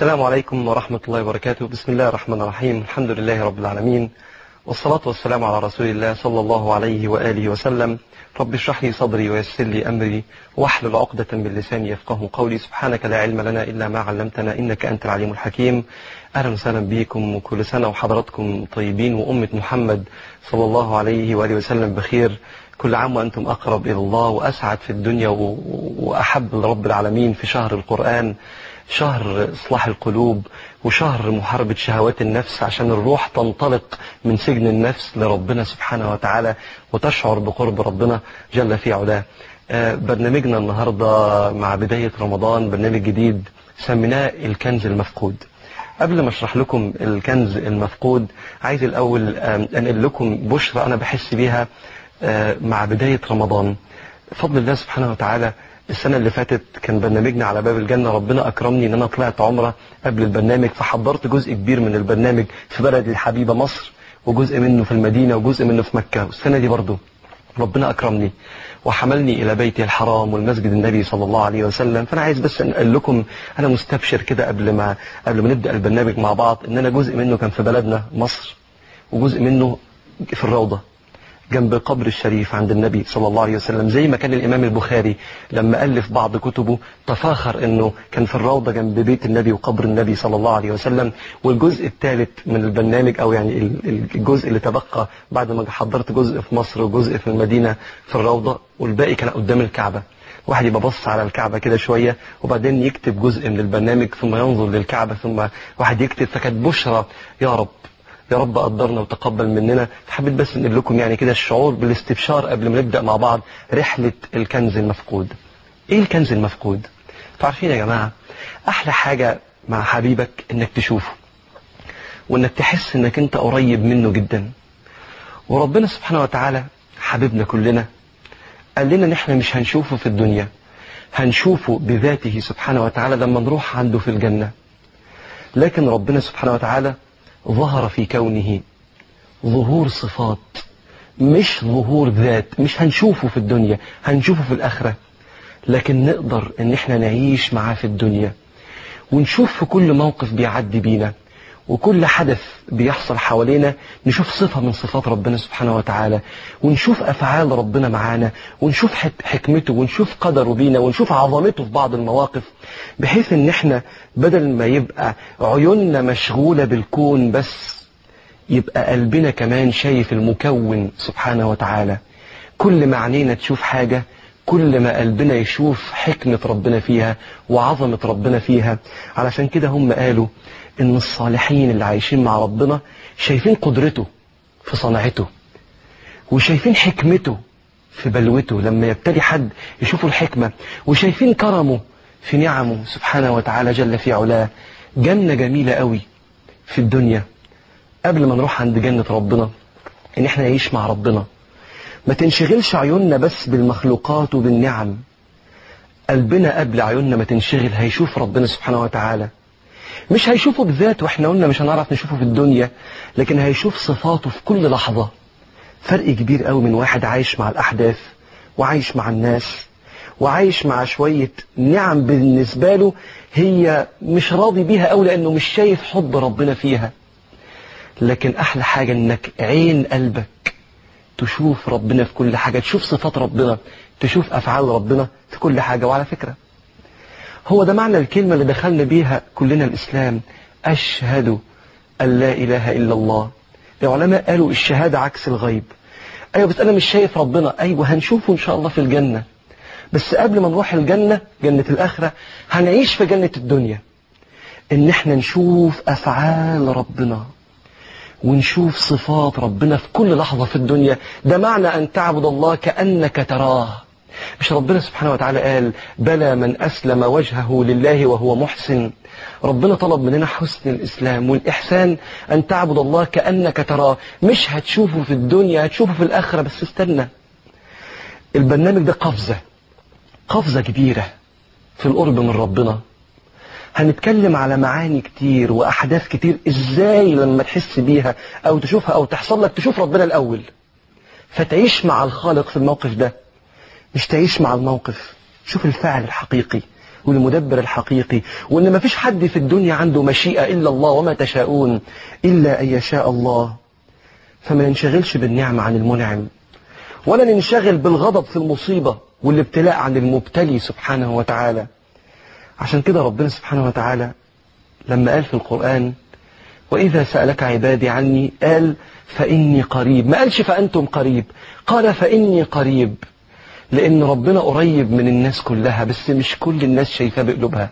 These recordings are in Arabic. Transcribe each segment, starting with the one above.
السلام عليكم ورحمة الله وبركاته. بسم الله الرحمن الرحيم. الحمد لله رب العالمين. والصلاة والسلام على رسول الله صلى الله عليه وآله وسلم. رب اشرح لي صدري ويسر لي أمري. واحلل عقدة من لساني يفقه قولي. سبحانك لا علم لنا إلا ما علمتنا إنك أنت العليم الحكيم. أهلا وسهلا بكم وكل سنة وحضراتكم طيبين. وأمة محمد صلى الله عليه وآله وسلم بخير. كل عام وأنتم أقرب إلى الله وأسعد في الدنيا وأحب لرب العالمين في شهر القرآن. شهر إصلاح القلوب وشهر محاربة شهوات النفس عشان الروح تنطلق من سجن النفس لربنا سبحانه وتعالى وتشعر بقرب ربنا جل في علاه. آه، برنامجنا النهاردة مع بداية رمضان برنامج جديد سميناه الكنز المفقود. قبل ما أشرح لكم الكنز المفقود عايز الأول آم، أنقل لكم بشرى أنا بحس بيها آه، مع بداية رمضان. بفضل الله سبحانه وتعالى السنة اللي فاتت كان برنامجنا على باب الجنة ربنا أكرمني إن أنا طلعت عمرة قبل البرنامج فحضرت جزء كبير من البرنامج في بلدي الحبيبة مصر وجزء منه في المدينة وجزء منه في مكة. والسنة دي برضو ربنا أكرمني وحملني إلى بيتي الحرام والمسجد النبي صلى الله عليه وسلم. فأنا عايز بس أقول لكم أنا مستبشر كده قبل ما قبل ما نبدأ البرنامج مع بعض إن أنا جزء منه كان في بلدنا مصر وجزء منه في الروضة. جنب القبر الشريف عند النبي صلى الله عليه وسلم زي ما كان الإمام البخاري لما ألف بعض كتبه تفاخر أنه كان في الروضة جنب بيت النبي وقبر النبي صلى الله عليه وسلم. والجزء الثالث من البرنامج أو يعني ال- ال- الجزء اللي تبقى بعد ما حضرت جزء في مصر وجزء في المدينة في الروضة والباقي كان قدام الكعبة. واحد يبقى بص على الكعبة كده شوية وبعدين يكتب جزء من البرنامج ثم ينظر للكعبة ثم واحد يكتب فكانت بشرى يا رب. يا رب قدرنا وتقبل مننا. حبيت بس نقول لكم يعني كده الشعور بالاستبشار قبل ما نبدأ مع بعض رحلة الكنز المفقود. إيه الكنز المفقود؟ عارفين يا جماعة أحلى حاجة مع حبيبك إنك تشوفه وإنك تحس إنك أنت قريب منه جدا. وربنا سبحانه وتعالى حبيبنا كلنا قال لنا إن إحنا مش هنشوفه في الدنيا هنشوفه بذاته سبحانه وتعالى لما نروح عنده في الجنة. لكن ربنا سبحانه وتعالى ظهر في كونه ظهور صفات مش ظهور ذات مش هنشوفه في الدنيا هنشوفه في الآخرة. لكن نقدر إن إحنا نعيش معاه في الدنيا ونشوف في كل موقف بيعدي بينا. وكل حدث بيحصل حوالينا نشوف صفة من صفات ربنا سبحانه وتعالى ونشوف أفعال ربنا معانا ونشوف حك- حكمته ونشوف قدره بينا ونشوف عظمته في بعض المواقف بحيث إن إحنا بدل ما يبقى عيوننا مشغولة بالكون بس يبقى قلبنا كمان شايف المكون سبحانه وتعالى. كل ما عينينا تشوف حاجة كل ما قلبنا يشوف حكمة ربنا فيها وعظمة ربنا فيها. علشان كده هم قالوا إن الصالحين اللي عايشين مع ربنا شايفين قدرته في صنعته وشايفين حكمته في بلوته لما يبتدي حد يشوفوا الحكمة وشايفين كرمه في نعمه سبحانه وتعالى جل في علاه. جنة جميلة قوي في الدنيا. قبل ما نروح عند جنة ربنا إن إحنا نعيش مع ربنا. ما تنشغلش عيوننا بس بالمخلوقات وبالنعم. قلبنا قبل عيوننا ما تنشغل هيشوف ربنا سبحانه وتعالى. مش هيشوفه بذاته وإحنا قلنا مش هنعرف نشوفه في الدنيا لكن هيشوف صفاته في كل لحظة. فرق كبير قوي من واحد عايش مع الأحداث وعايش مع الناس وعايش مع شوية نعم بالنسبة له هي مش راضي بيها قوي لأنه مش شايف حب ربنا فيها. لكن أحلى حاجة إنك عين قلبك تشوف ربنا في كل حاجة تشوف صفات ربنا تشوف أفعال ربنا في كل حاجة. وعلى فكرة هو ده معنى الكلمة اللي دخلنا بيها كلنا الإسلام. أشهد أن لا إله إلا الله. العلماء قالوا الشهادة عكس الغيب. أيوة بس أنا مش شايف ربنا. أيوة هنشوفه إن شاء الله في الجنة. بس قبل ما نروح الجنة جنة الآخرة هنعيش في جنة الدنيا. إن إحنا نشوف أفعال ربنا ونشوف صفات ربنا في كل لحظة في الدنيا. ده معنى أن تعبد الله كأنك تراه. مش ربنا سبحانه وتعالى قال بلى من أسلم وجهه لله وهو محسن. ربنا طلب مننا حسن الإسلام والإحسان أن تعبد الله كأنك تراه. مش هتشوفه في الدنيا هتشوفه في الآخرة بس استنى. البرنامج ده قفزة قفزة كبيرة في القرب من ربنا. هنتكلم على معاني كتير وأحداث كتير إزاي لما تحس بيها أو تشوفها أو تحصل لك تشوف ربنا الأول. فتعيش مع الخالق في الموقف ده. مش تعيش مع الموقف. شوف الفعل الحقيقي والمدبر الحقيقي وإن ما فيش حد في الدنيا عنده مشيئة إلا الله وما تشاءون إلا أن يشاء الله. فما ننشغلش بالنعمة عن المنعم ولا ننشغل بالغضب في المصيبة والابتلاء عن المبتلي سبحانه وتعالى. عشان كده ربنا سبحانه وتعالى لما قال في القرآن وإذا سألك عبادي عني قال فإني قريب. ما قالش فأنتم قريب قال فإني قريب. لأن ربنا قريب من الناس كلها بس مش كل الناس شايفاه بقلوبها.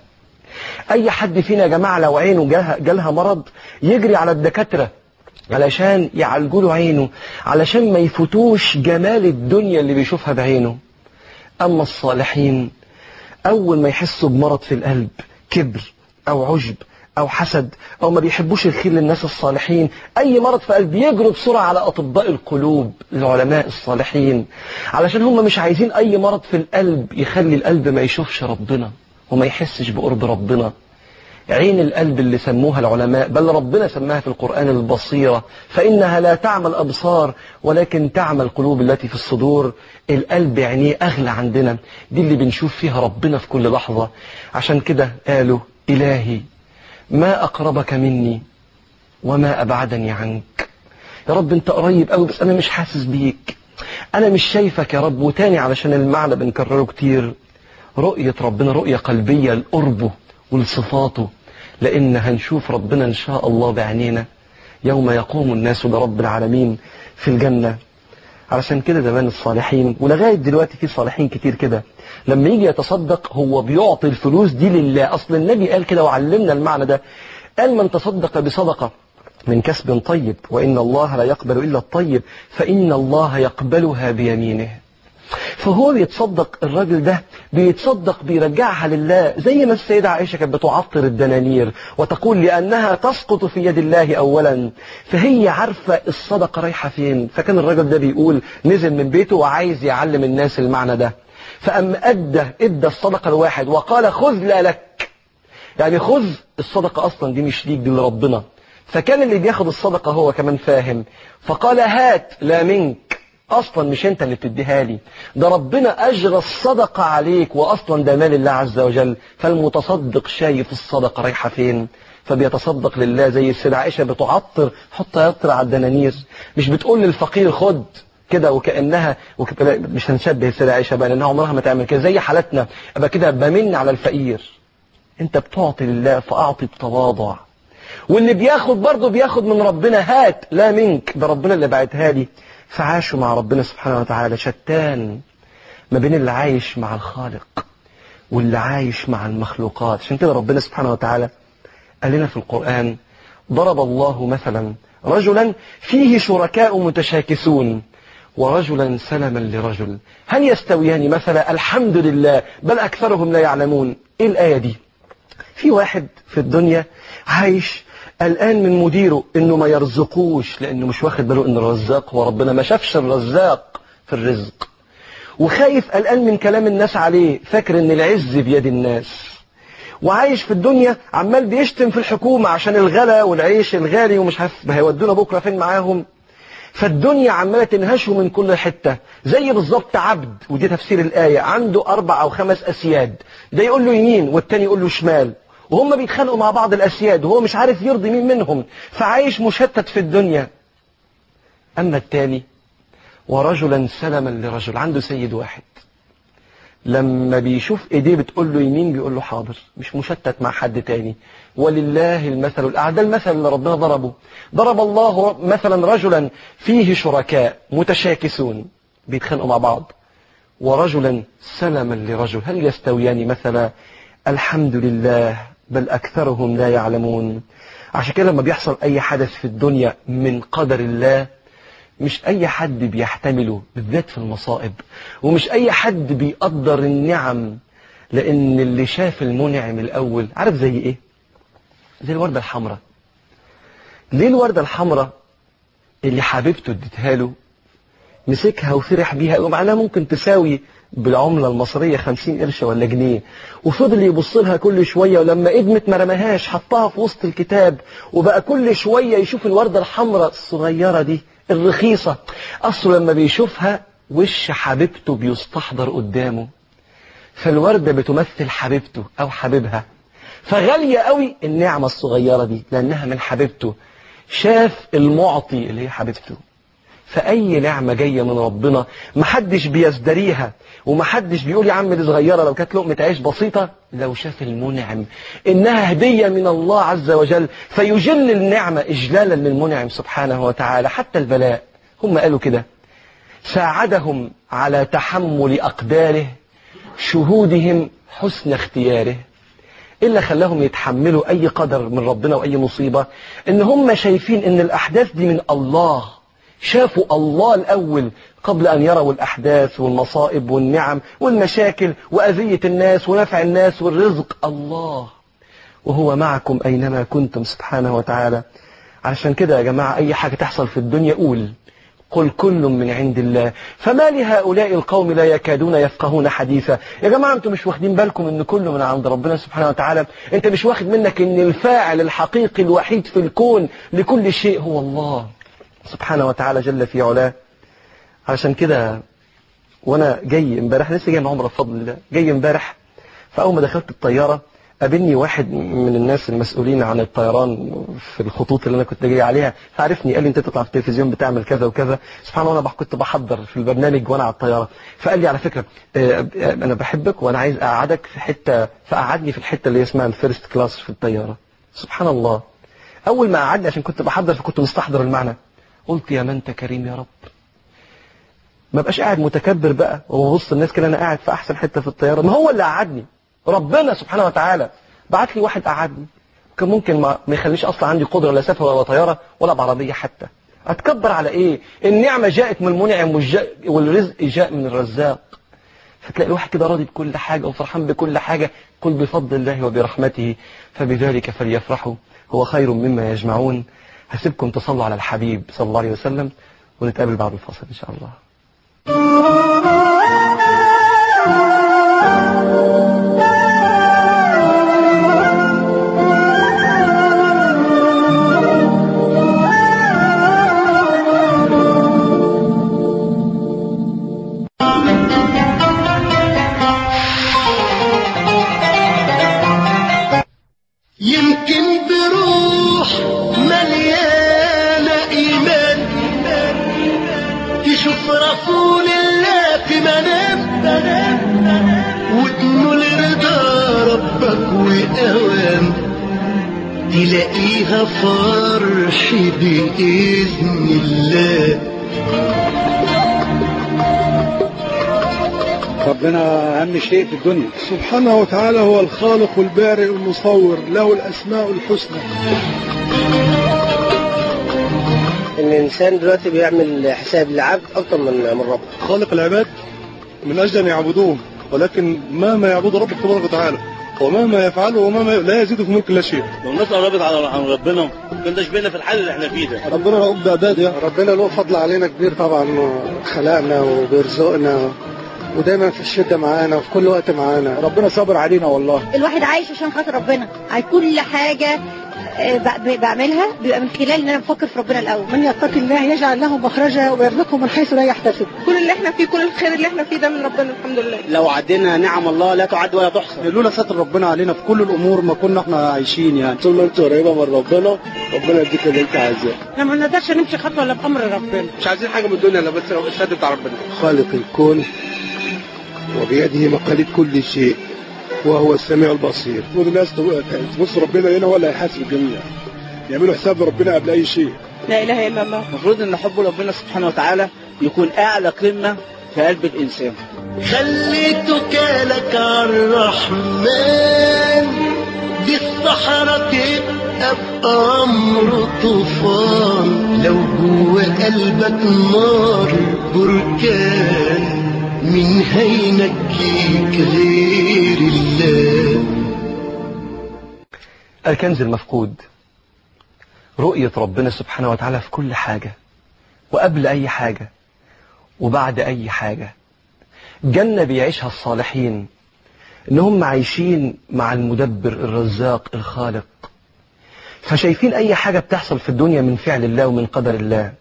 أي حد فينا يا جماعة لو عينه جالها, مرض يجري على الدكاترة علشان يعالجوا له عينه علشان ما يفوتوش جمال الدنيا اللي بيشوفها بعينه. أما الصالحين أول ما يحسوا بمرض في القلب كبر أو عجب أو حسد أو ما بيحبوش الخير للناس الصالحين. أي مرض في قلب يجروا بسرعة على أطباء القلوب العلماء الصالحين. علشان هم مش عايزين أي مرض في القلب يخلي القلب ما يشوفش ربنا وما يحسش بقرب ربنا. عين القلب اللي سموها العلماء بل ربنا سماها في القرآن البصيرة. فإنها لا تعمى الأبصار ولكن تعمى القلوب التي في الصدور. القلب عينيه أغلى عندنا. دي اللي بنشوف فيها ربنا في كل لحظة. عشان كده قالوا إلهي ما أقربك مني وما أبعدني عنك. يا رب أنت قريب قوي بس أنا مش حاسس بيك. أنا مش شايفك يا رب وتاني علشان المعنى بنكرره كتير. رؤية ربنا رؤية قلبية لقربه ولصفاته لأن هنشوف ربنا إن شاء الله بعينينا. يوم يقوم الناس لرب العالمين في الجنة. علشان كده زمان الصالحين ولغاية دلوقتي في صالحين كتير كده. لما يجي يتصدق هو بيعطي الفلوس دي لله. أصل النبي قال كده وعلمنا المعنى ده. قال من تصدق بصدقة من كسب طيب وإن الله لا يقبل إلا الطيب فإن الله يقبلها بيمينه. فهو بيتصدق الراجل ده بيتصدق بيرجعها لله زي ما السيدة عائشة كانت بتعطر الدنانير وتقول لأنها تسقط في يد الله أولا. فهي عارفة الصدقة رايحة فين. فكان الراجل ده بيقول نزل من بيته وعايز يعلم الناس المعنى ده. فأم أدى إدى الصدقة الواحد وقال خذ لا لك. يعني خذ الصدقة أصلا دي مش ليك دي لربنا. فكان اللي بياخد الصدقة هو كمان فاهم. فقال هات لا منك. أصلا مش أنت اللي بتديها لي. ده ربنا أجرى الصدقة عليك واصلا ده مال الله عز وجل. فالمتصدق شايف الصدقة رايحة فين؟ فبيتصدق لله زي السيدة عائشة بتعطر حط يطر على الدنانير. مش بتقول للفقير خد كده وكأنها وك... مش هنشبه السيدة عائشة بقى لأنها عمرها ما تعمل كده. زي حالتنا أبقى كده بمن على الفقير. أنت بتعطي لله فأعطي بتواضع. واللي بياخد برضه بياخد من ربنا هات لا منك. ده ربنا اللي بعتها لي. فعاشوا مع ربنا سبحانه وتعالى شتان ما بين اللي عايش مع الخالق واللي عايش مع المخلوقات. عشان كده ربنا سبحانه وتعالى قال لنا في القرآن ضرب الله مثلا رجلا فيه شركاء متشاكسون ورجلا سلما لرجل. هل يستويان مثلا الحمد لله بل أكثرهم لا يعلمون؟ إيه الآية دي؟ في واحد في الدنيا عايش قلقان من مديره إنه ما يرزقوش لأنه مش واخد باله إن الرزاق هو ربنا ما شافش الرزاق في الرزق. وخايف قلقان من كلام الناس عليه فاكر إن العز بيد الناس. وعايش في الدنيا عمال بيشتم في الحكومة عشان الغلا والعيش الغالي ومش عارف هيودونا بكرة فين معاهم. فالدنيا عمالة تنهشه من كل حتة. زي بالظبط عبد ودي تفسير الآية عنده أربع أو خمس أسياد. ده يقول له يمين والتاني يقول له شمال. وهم بيتخانقوا مع بعض الأسياد وهو مش عارف يرضي مين منهم. فعايش مشتت في الدنيا. أما التاني ورجلا سلما لرجل عنده سيد واحد. لما بيشوف إيديه بتقول له يمين بيقول له حاضر. مش مشتت مع حد تاني. ولله المثل الأعلى المثل اللي ربنا ضربه. ضرب الله مثلا رجلا فيه شركاء متشاكسون. بيتخانقوا مع بعض. ورجلا سلما لرجل. هل يستويان مثلا؟ الحمد لله. بل أكثرهم لا يعلمون. عشان كده لما بيحصل أي حدث في الدنيا من قدر الله مش أي حد بيحتمله بالذات في المصائب ومش أي حد بيقدر النعم لأن اللي شاف المنعم الأول عارف زي إيه؟ زي الوردة الحمراء. ليه الوردة الحمراء اللي حبيبته اديتها له مسكها وفرح بيها ومعناها ممكن تساوي بالعملة المصرية خمسين قرش ولا جنيه. وفضل يبص لها كل شوية ولما ادمت ما رماهاش حطها في وسط الكتاب وبقى كل شوية يشوف الوردة الحمراء الصغيرة دي الرخيصة. أصله لما بيشوفها وش حبيبته بيستحضر قدامه. فالوردة بتمثل حبيبته أو حبيبها. فغالية قوي النعمة الصغيرة دي لأنها من حبيبته. شاف المعطي اللي هي حبيبته. فأي نعمة جاية من ربنا محدش بيزدريها ومحدش بيقول يا عم دي صغيرة لو كانت لقمة عيش بسيطة لو شاف المنعم إنها هدية من الله عز وجل فيجل النعمة إجلالا للمنعم سبحانه وتعالى حتى البلاء. هم قالوا كده. ساعدهم على تحمل أقداره شهودهم حسن اختياره. إلا خلاهم يتحملوا أي قدر من ربنا وأي مصيبة إن هم شايفين إن الأحداث دي من الله. شافوا الله الأول قبل أن يروا الأحداث والمصائب والنعم والمشاكل وأذية الناس ونفع الناس والرزق الله. وهو معكم أينما كنتم سبحانه وتعالى. علشان كده يا جماعة أي حاجة تحصل في الدنيا قول. قل كل من عند الله. فما لهؤلاء القوم لا يكادون يفقهون حديثا؟ يا جماعة أنتم مش واخدين بالكم إن كل من عند ربنا سبحانه وتعالى. أنت مش واخد منك إن الفاعل الحقيقي الوحيد في الكون لكل شيء هو الله. سبحانه وتعالى جل في علاه. علشان كده وأنا جاي امبارح لسه جاي من عمره بفضل الله جاي امبارح فأول ما دخلت الطيارة قابلني واحد من الناس المسؤولين عن الطيران في الخطوط اللي أنا كنت جاي عليها. فعرفني قال لي أنت تطلع في التلفزيون بتعمل كذا وكذا. سبحان الله أنا كنت بحضر في البرنامج وأنا على الطيارة. فقال لي على فكرة أنا بحبك وأنا عايز أقعدك في حتة فقعدني في الحتة اللي اسمها ال first class في الطيارة. سبحان الله. أول ما قعدني عشان كنت بحضر فكنت مستحضر المعنى. قلت يا من انت كريم يا رب. ما بقاش قاعد متكبر بقى وببص الناس كده أنا قاعد في أحسن حتة في الطيارة. ما هو اللي قعدني. ربنا سبحانه وتعالى بعت لي واحد قعدني. كان ممكن ما, ما يخليش أصلا عندي قدرة لا سفر ولا طيارة ولا بعربية حتى. أتكبر على إيه؟ النعمه جاءت من المنعم والرزق جاء من الرزاق. فتلاقي الواحد كده راضي بكل حاجة وفرحان بكل حاجة قل بفضل الله وبرحمته. فبذلك فليفرحوا هو خير مما يجمعون. هسيبكم تصلوا على الحبيب صلى الله عليه وسلم ونتقابل بعد الفاصل إن شاء الله. ربك وأوام تلاقيها فرح بإذن الله. ربنا أهم شيء في الدنيا. سبحانه وتعالى هو الخالق البارئ المصور له الأسماء الحسنى. إن الإنسان دلوقتي بيعمل حساب للعبد أكتر من من ربه. خالق العباد من أجل أن يعبدوه ولكن مهما يعبد ربك تبارك وتعالى؟ ومهما يفعله ومهما لا يزيد في ملك الله شيء. لو الناس قربت على عن ربنا كناش بينا في الحال اللي إحنا فيه ده. ربنا رؤوف بعباده يعني. ربنا له فضل علينا كبير طبعا خلقنا وبيرزقنا ودايما في الشدة معانا وفي كل وقت معانا. ربنا صابر علينا والله. الواحد عايش عشان خاطر ربنا. على كل حاجة ب- بعملها بيبقى من خلال إن أنا بفكر في ربنا الأول. من يتق الله يجعل له مخرجا ويرزقه من حيث لا يحتسب. كل اللي إحنا فيه كل الخير اللي إحنا فيه ده من ربنا الحمد لله. لو عدينا نعم الله لا تعد ولا تحصى. لولا ستر ربنا علينا في كل الأمور ما كنا إحنا عايشين يعني. طول ما أنت قريبة من ربنا ربنا يديك اللي أنت عايزاه إحنا ما نقدرش نمشي خطوة إلا بأمر ربنا. مش عايزين حاجة من الدنيا إلا بس الشهاده بتاع ربنا. خالق الكون وبيده مقاليد كل شيء. وهو السميع البصير. المفروض الناس تبص ربنا هنا ولا هيحاسب الجميع. يعملوا حساب لربنا قبل أي شيء. لا إله إلا الله. المفروض إن حب ربنا سبحانه وتعالى يكون أعلى قمة في قلب الإنسان. خليتك لك الرحمن دي الصحراء تبقى بأمر طوفان. لو جوه قلبك نار بركان. مين هينجيك غير الله. الكنز المفقود. رؤية ربنا سبحانه وتعالى في كل حاجة وقبل أي حاجة وبعد أي حاجة. جنة بيعيشها الصالحين إن هم عايشين مع المدبر الرزاق الخالق. فشايفين أي حاجة بتحصل في الدنيا من فعل الله ومن قدر الله.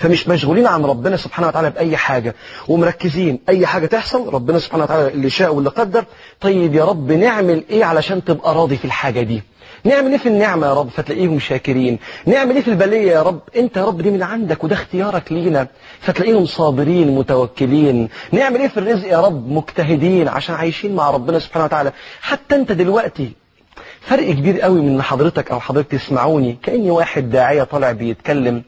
فمش مشغولين عن ربنا سبحانه وتعالى بأي حاجة ومركزين أي حاجة تحصل ربنا سبحانه وتعالى اللي شاء واللي قدر. طيب يا رب نعمل إيه علشان تبقى راضي في الحاجة دي؟ نعمل إيه في النعمة يا رب فتلاقيهم شاكرين؟ نعمل إيه في البلية يا رب؟ أنت يا رب دي من عندك وده اختيارك لينا. فتلاقيهم صابرين متوكلين. نعمل إيه في الرزق يا رب؟ مجتهدين عشان عايشين مع ربنا سبحانه وتعالى. حتى أنت دلوقتي فرق كبير قوي من حضرتك أو حضرتك تسمعوني. كأني واحد داعية طالع بيتكلم.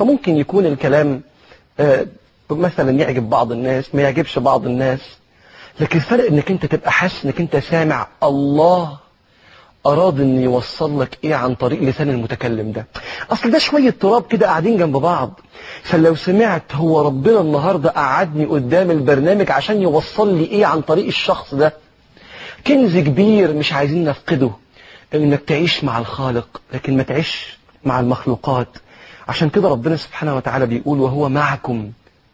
فممكن يكون الكلام آه، مثلا يعجب بعض الناس ما يعجبش بعض الناس. لكن الفرق إنك أنت تبقى حاسس إنك أنت سامع الله أراد إن يوصل لك إيه عن طريق لسان المتكلم ده. أصل ده شوية تراب كده قاعدين جنب بعض. فلو سمعت هو ربنا النهاردة قعدني قدام البرنامج عشان يوصل لي إيه عن طريق الشخص ده. كنز كبير مش عايزين نفقده. إنك تعيش مع الخالق لكن ما تعيش مع المخلوقات. عشان كده ربنا سبحانه وتعالى بيقول وهو معكم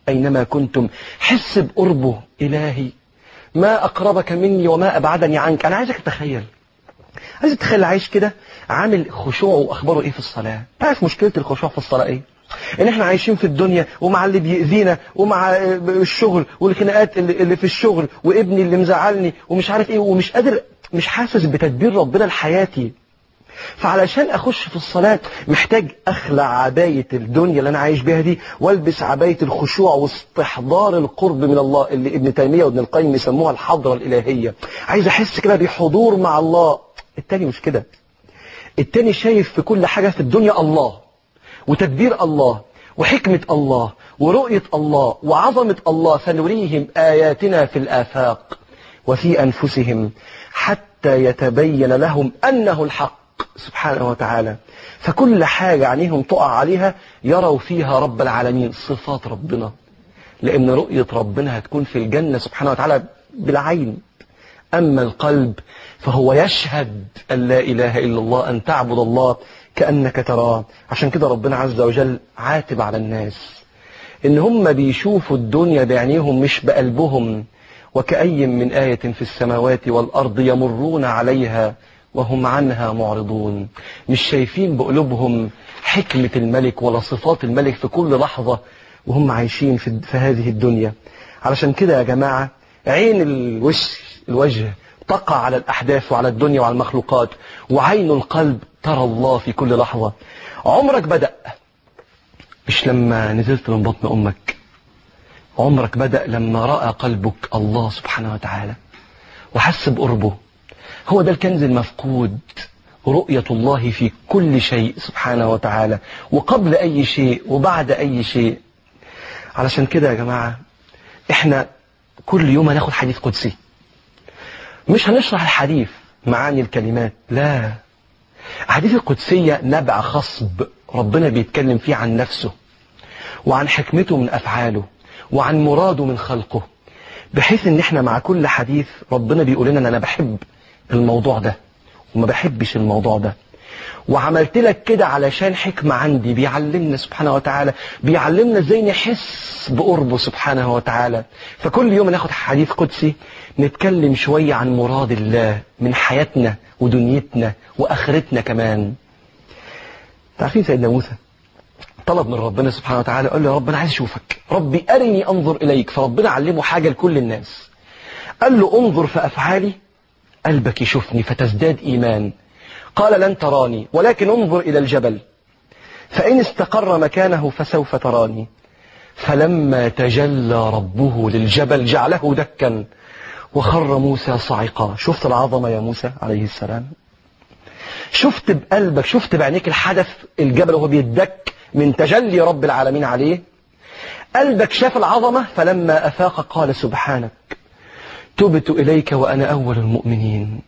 أينما كنتم. حس بقربه إلهي. ما أقربك مني وما أبعدني عنك. أنا عايزك تتخيل. عايز تتخيل عايش كده عامل خشوع وأخباره إيه في الصلاة؟ تعرف مشكلة الخشوع في الصلاة إيه؟ إن إحنا عايشين في الدنيا ومع اللي بيأذينا ومع الشغل والخناقات اللي في الشغل وابني اللي مزعلني ومش عارف إيه ومش قادر مش حاسس بتدبير ربنا لحياتي فعلشان أخش في الصلاة محتاج أخلع عباية الدنيا اللي أنا عايش بيها دي وألبس عباية الخشوع واستحضار القرب من الله اللي ابن تيمية وابن القيم يسموها الحضرة الإلهية. عايز أحس كده بحضور مع الله. التاني مش كده. التاني شايف في كل حاجة في الدنيا الله وتدبير الله وحكمة الله ورؤية الله وعظمة الله سنريهم آياتنا في الآفاق. وفي أنفسهم حتى يتبين لهم أنه الحق. سبحانه وتعالى. فكل حاجة عنيهم تقع عليها يروا فيها رب العالمين صفات ربنا. لأن رؤية ربنا هتكون في الجنة سبحانه وتعالى بالعين. أما القلب فهو يشهد أن لا إله إلا الله أن تعبد الله كأنك تراه. عشان كده ربنا عز وجل عاتب على الناس. إن هم بيشوفوا الدنيا بعينيهم مش بقلبهم. وكأي من آية في السماوات والأرض يمرون عليها وهم عنها معرضون. مش شايفين بقلوبهم حكمة الملك ولا صفات الملك في كل لحظة وهم عايشين في, هذه الدنيا. علشان كده يا جماعة عين الوش الوجه تقع على الأحداث وعلى الدنيا وعلى المخلوقات وعين القلب ترى الله في كل لحظة. عمرك بدأ مش لما نزلت من بطن أمك. عمرك بدأ لما رأى قلبك الله سبحانه وتعالى وحس بقربه. هو ده الكنز المفقود رؤية الله في كل شيء سبحانه وتعالى وقبل أي شيء وبعد أي شيء. علشان كده يا جماعة إحنا كل يوم هناخد حديث قدسي. مش هنشرح الحديث معاني الكلمات لا. الحديث القدسية نبع خصب ربنا بيتكلم فيه عن نفسه وعن حكمته من أفعاله وعن مراده من خلقه بحيث إن إحنا مع كل حديث ربنا بيقول لنا أنا بحب. الموضوع ده وما بحبش الموضوع ده. وعملت لك كده علشان حكمة عندي بيعلمنا سبحانه وتعالى بيعلمنا إزاي نحس بقربه سبحانه وتعالى. فكل يوم ناخد حديث قدسي نتكلم شوية عن مراد الله من حياتنا ودنيتنا وآخرتنا كمان. تعرفين سيدنا موسى؟ طلب من ربنا سبحانه وتعالى قال له يا رب أنا عايز أشوفك. ربي أرني أنظر إليك فربنا علمه حاجة لكل الناس. قال له انظر في أفعالي قلبك يشوفني فتزداد إيمان. قال لن تراني ولكن انظر إلى الجبل. فإن استقر مكانه فسوف تراني. فلما تجلى ربه للجبل جعله دكا. وخر موسى صعقا. شفت العظمة يا موسى عليه السلام؟ شفت بقلبك شفت بعينيك الحدث الجبل وهو بيدك من تجلي رب العالمين عليه. قلبك شاف العظمة فلما أفاق قال سبحانك. تبت إليك وأنا أول المؤمنين.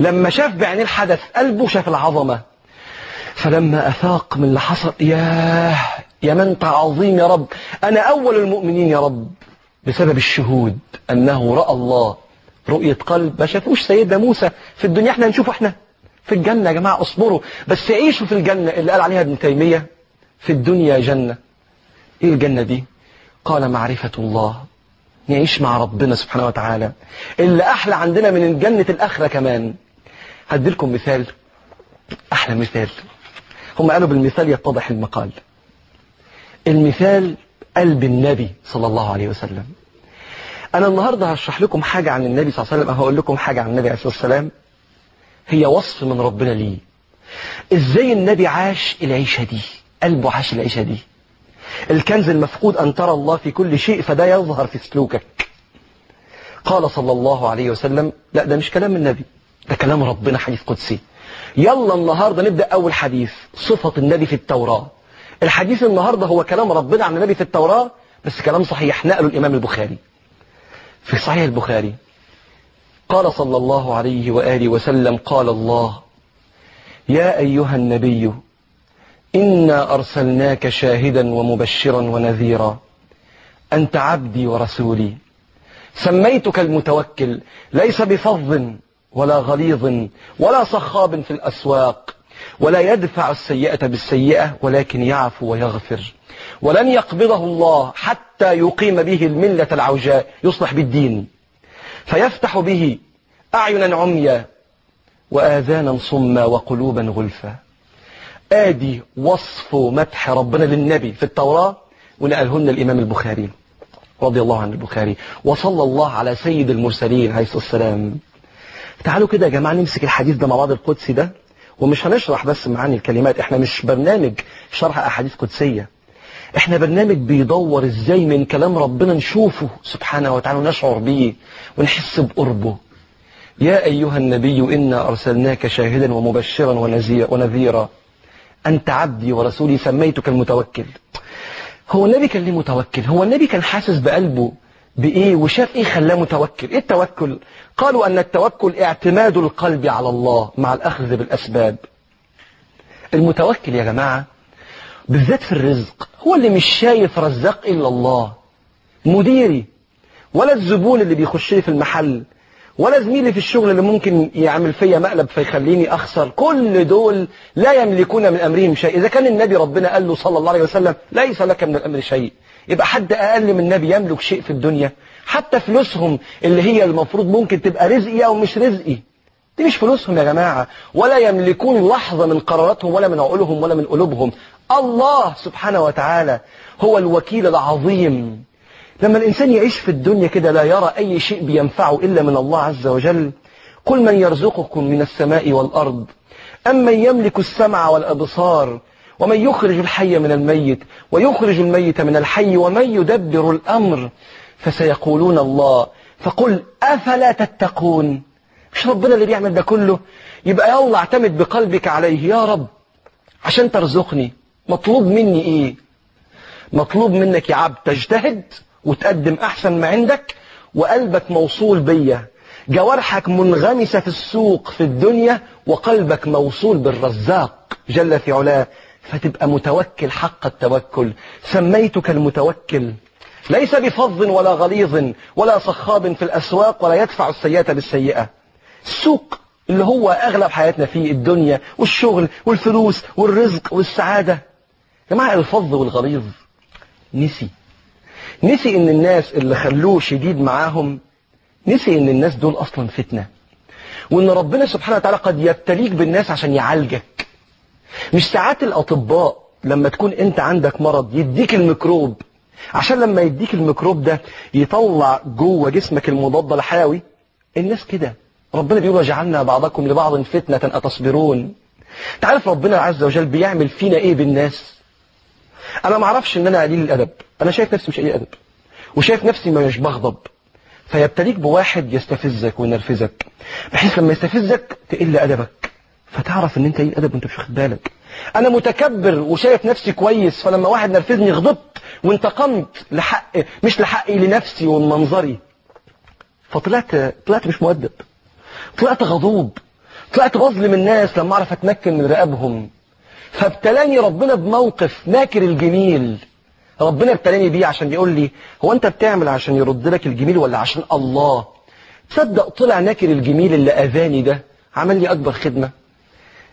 لما شاف بعين الحدث قلبه شاف العظمة. فلما أفاق من اللي حصل ياه يا من عظيم يا رب أنا أول المؤمنين يا رب. بسبب الشهود أنه رأى الله رؤية قلب. ما شافوش سيدنا موسى في الدنيا؟ إحنا نشوفه إحنا. في الجنة يا جماعة اصبروا. بس عيشوا في الجنة اللي قال عليها ابن تيمية. في الدنيا جنة. إيه الجنة دي؟ قال معرفة الله. نعيش مع ربنا سبحانه وتعالى. اللي أحلى عندنا من جنة الآخرة كمان. هديلكم مثال. أحلى مثال. هم قالوا بالمثال يتضح المقال. المثال قلب النبي صلى الله عليه وسلم. أنا النهاردة هشرح لكم حاجة عن النبي صلى الله عليه وسلم. هقول لكم حاجة عن النبي عليه الصلاة والسلام. هي وصف من ربنا ليه. إزاي النبي عاش العيشة دي. قلبه عاش العيشة دي. الكنز المفقود أن ترى الله في كل شيء فده يظهر في سلوكك. قال صلى الله عليه وسلم لا ده مش كلام النبي ده كلام ربنا حديث قدسي. يلا النهاردة نبدأ أول حديث صفة النبي في التوراة. الحديث النهاردة هو كلام ربنا عن النبي في التوراة بس كلام صحيح نقله الإمام البخاري. في صحيح البخاري قال صلى الله عليه وآله وسلم قال الله يا أيها النبي إنا أرسلناك شاهدا ومبشرا ونذيرا. أنت عبدي ورسولي. سميتك المتوكل. ليس بفظ ولا غليظ ولا صخاب في الأسواق. ولا يدفع السيئة بالسيئة ولكن يعفو ويغفر. ولن يقبضه الله حتى يقيم به الملة العوجاء يصلح بالدين. فيفتح به أعينا عميا وآذانا صما وقلوبا غلفا. آدي وصف مدح ربنا للنبي في التوراة ونقلهن الإمام البخاري رضي الله عن البخاري. وصلى الله على سيد المرسلين عليه الصلاة والسلام. تعالوا كده يا جماعة نمسك الحديث ده مع بعض القدسي ده ومش هنشرح بس معاني الكلمات إحنا مش برنامج شرح أحاديث قدسية. إحنا برنامج بيدور إزاي من كلام ربنا نشوفه سبحانه وتعالى ونشعر بيه ونحس بقربه. يا أيها النبي إنا أرسلناك شاهدا ومبشرا ونذيرا. أنت عبدي ورسولي سميتك المتوكل. هو النبي كان ليه متوكل؟ هو النبي كان حاسس بقلبه بإيه؟ وشاف إيه خلاه متوكل؟ إيه التوكل؟ قالوا أن التوكل اعتماد القلب على الله مع الأخذ بالأسباب. المتوكل يا جماعة بالذات في الرزق هو اللي مش شايف رزاق إلا الله. مديري ولا الزبون اللي بيخش لي في المحل ولا زميلي في الشغل اللي ممكن يعمل فيا مقلب فيخليني أخسر كل دول لا يملكون من أمرهم شيء. إذا كان النبي ربنا قال له صلى الله عليه وسلم ليس لك من الأمر شيء. يبقى حد أقل من النبي يملك شيء في الدنيا. حتى فلوسهم اللي هي المفروض ممكن تبقى رزقي أو مش رزقي. دي مش فلوسهم يا جماعة. ولا يملكون لحظة من قراراتهم ولا من عقولهم ولا من قلوبهم. الله سبحانه وتعالى هو الوكيل العظيم. لما الإنسان يعيش في الدنيا كده لا يرى أي شيء بينفعه إلا من الله عز وجل قل من يرزقكم من السماء والأرض أم من يملك السمع والأبصار ومن يخرج الحي من الميت ويخرج الميت من الحي ومن يدبر الأمر فسيقولون الله فقل أفلا تتقون؟ مش ربنا اللي بيعمل ده كله؟ يبقى يلا اعتمد بقلبك عليه يا رب عشان ترزقني مطلوب مني إيه؟ مطلوب منك يا عبد تجتهد وتقدم أحسن ما عندك وقلبك موصول بيا. جوارحك منغمسة في السوق في الدنيا وقلبك موصول بالرزاق. جل في علاه فتبقى متوكل حق التوكل. سميتك المتوكل. ليس بفظ ولا غليظ ولا صخاب في الأسواق ولا يدفع السيئة بالسيئة. السوق اللي هو أغلب حياتنا فيه الدنيا والشغل والفلوس والرزق والسعادة. جماعة الفظ والغليظ. نسي. نسي إن الناس اللي خلوه شديد معاهم نسي إن الناس دول أصلا فتنة. وإن ربنا سبحانه وتعالى قد يبتليك بالناس عشان يعالجك. مش ساعات الأطباء لما تكون أنت عندك مرض يديك الميكروب. عشان لما يديك الميكروب ده يطلع جوه جسمك المضاد الحيوي الناس كده. ربنا بيقول وجعلنا بعضكم لبعض فتنة أتصبرون. تعرف ربنا عز وجل بيعمل فينا إيه بالناس؟ أنا ما أعرفش إن أنا قليل الأدب. أنا شايف نفسي مش قليل ادب وشايف نفسي مش بغضب فيبتليك بواحد يستفزك وينرفزك بحيث لما يستفزك تقل أدبك. فتعرف إن أنت قليل أدب وأنت مش واخد بالك. أنا متكبر وشايف نفسي كويس فلما واحد نرفزني غضبت وانتقمت لحق مش لحقي لنفسي ومنظري. فطلعت طلعت مش مؤدب. طلعت غضوب. طلعت بظلم الناس لما أعرف أتمكن من رقابهم فابتلاني ربنا بموقف ناكر الجميل. ربنا ابتلاني بيه عشان يقول لي هو انت بتعمل عشان يرد لك الجميل ولا عشان الله؟ تصدق طلع ناكر الجميل اللي أذاني ده عمل لي أكبر خدمة.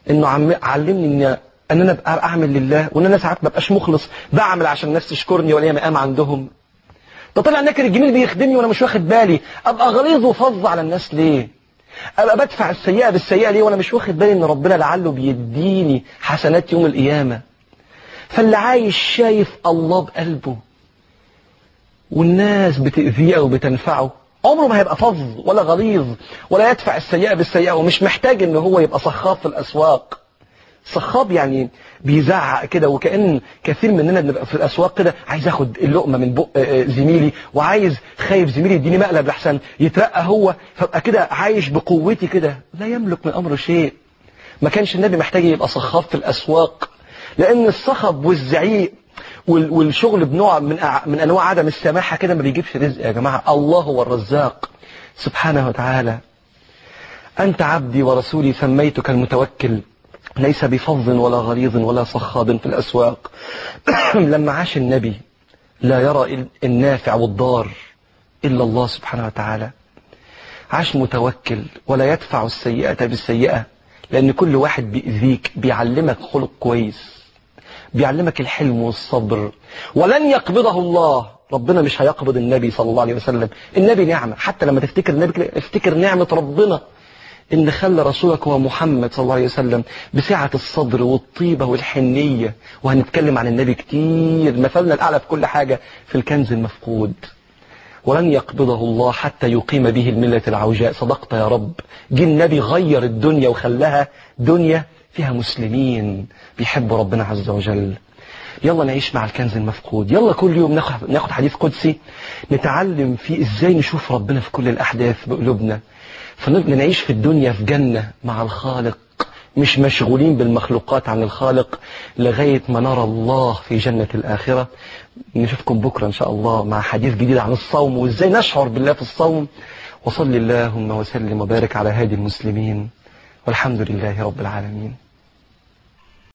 إنه عم علمني ان إن أنا ابقى أعمل لله وإن أنا ساعات ما بقاش مخلص بعمل عشان الناس تشكرني ولا مقام عندهم. ده طلع ناكر الجميل بيخدمني وأنا مش واخد بالي. أبقى غليظ وفظ على الناس ليه؟ أبقى بدفع السيئة بالسيئة ليه؟ وأنا مش واخد بالي إن ربنا لعله بيديني حسنات يوم القيامة. فاللي عايش شايف الله بقلبه. والناس بتأذيه أو بتنفعه. عمره ما هيبقى فظ ولا غليظ ولا يدفع السيئة بالسيئة ومش محتاج إن هو يبقى صخاب في الأسواق. صخاب يعني بيزعق كده وكأن كثير مننا بنبقى في الأسواق كده عايز اخد اللقمة من بق آه، زميلي وعايز خايف زميلي يديني مقلب لحسن يترقى هو فابقى كده عايش بقوتي كده. لا يملك من أمره شيء. ما كانش النبي محتاج يبقى صخاب في الأسواق لأن الصخب والزعيق وال- والشغل بنوع من من أنواع عدم السماحة كده ما بيجيبش رزق يا جماعة. الله هو الرزاق. سبحانه وتعالى. أنت عبدي ورسولي سميتك المتوكل. ليس بفظ ولا غليظ ولا صخاب في الأسواق. لما عاش النبي لا يرى إل- النافع والضار إلا الله سبحانه وتعالى. عاش متوكل ولا يدفع السيئة بالسيئة لأن كل واحد بيأذيك بيعلمك خلق كويس بيعلمك الحلم والصبر. ولن يقبضه الله. ربنا مش هيقبض النبي صلى الله عليه وسلم. النبي نعمة. حتى لما تفتكر النبي افتكر نعمة ربنا. إن خلى رسولك هو محمد صلى الله عليه وسلم بسعة الصدر والطيبة والحنية وهنتكلم عن النبي كتير. مثلنا الأعلى في كل حاجة في الكنز المفقود. ولن يقبضه الله حتى يقيم به الملة العوجاء. صدقت يا رب. جه النبي غير الدنيا وخلاها دنيا فيها مسلمين. بيحبوا ربنا عز وجل. يلا نعيش مع الكنز المفقود. يلا كل يوم ناخد حديث قدسي. نتعلم فيه إزاي نشوف ربنا في كل الأحداث بقلوبنا. فنعيش في الدنيا في جنة مع الخالق. مش مشغولين بالمخلوقات عن الخالق لغاية ما نرى الله في جنة الآخرة. نشوفكم بكرة إن شاء الله مع حديث جديد عن الصوم وإزاي نشعر بالله في الصوم. وصل اللهم وسلم وبارك على هادي المسلمين. والحمد لله رب العالمين.